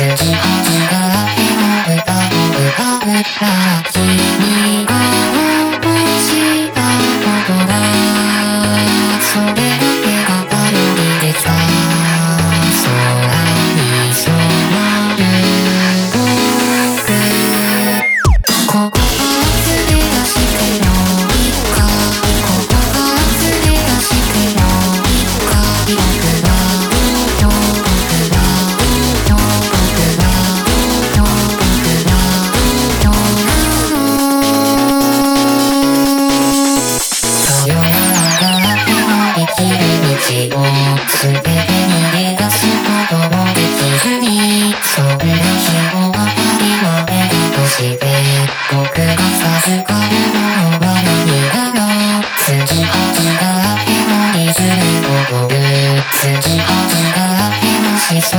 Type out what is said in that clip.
It's all gonna be over, over, over, over. 僕が授かるのは何だりになろがありもいずれがありしそ